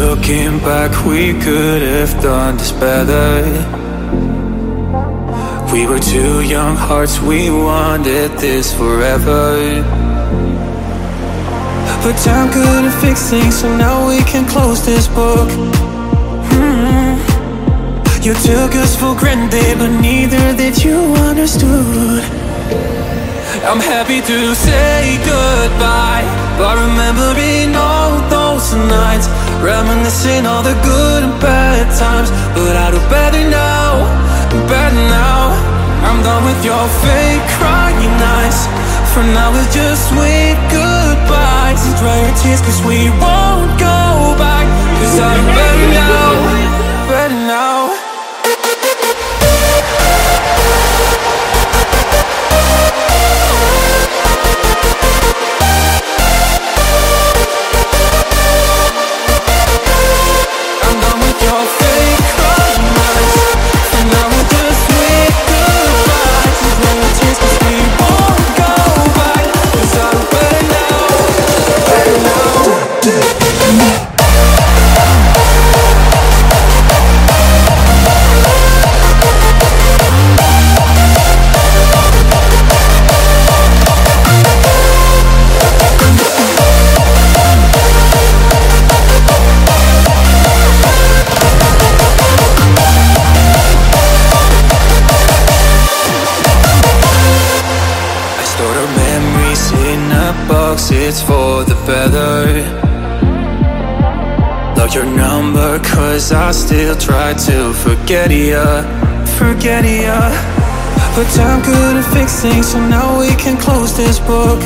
Looking back, we could have done this better. We were two young hearts, we wanted this forever. But time couldn't fix things, so now we can close this book. Hmm. You took us for granted, but neither did you understood. I'm happy to say goodbye, but remembering all nights, reminiscing all the good and bad times. But I do better now, better now. I'm done with your fake crying eyes. For now, it's just sweet goodbyes. Dry your tears, cause we won't go better. Your number, cause I still try to forget ya, forget ya. But time couldn't fix things, so now we can close this book.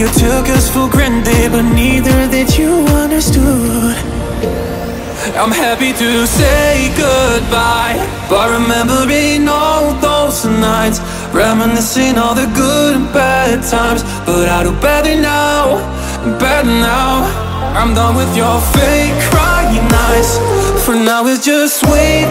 You took us for granted, but neither did you understood. I'm happy to say goodbye, but remembering all those nights, reminiscing all the good and bad times. But I do better now, better now. I'm done with your fake crying eyes. For now, it's just sweet